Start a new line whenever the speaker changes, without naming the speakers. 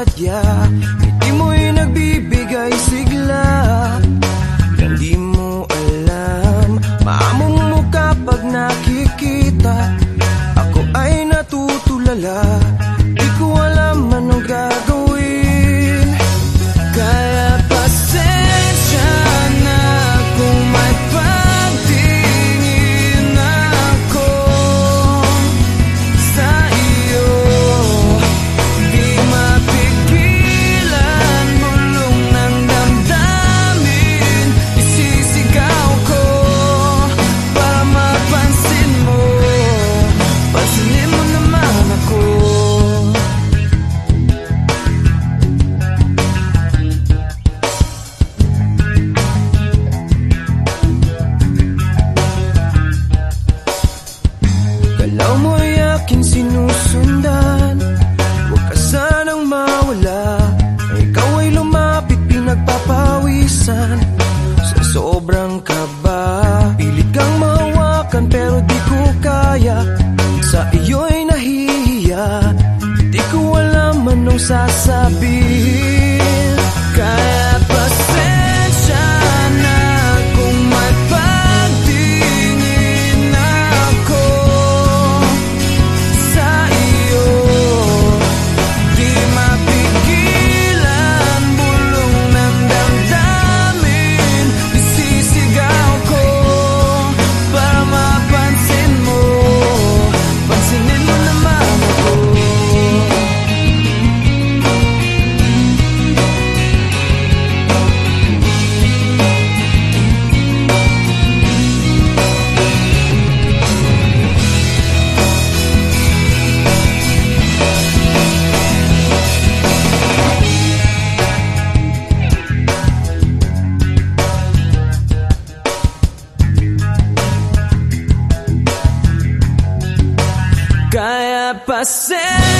sinasadya Ngiti mo'y nagbibigay sigla. Hindi mo alam Maamong mo kapag nakikita. Ako ay natutulala Galaw mo'y aking sinusundan. Huwag ka sanang mawala. Ikaw ay lumapit pinagpapawisan. Sa sobrang kaba Pilit kang mahawakan pero di ko kaya. Sa iyo'y nahihiya Di ko alam anong sasabihin passei.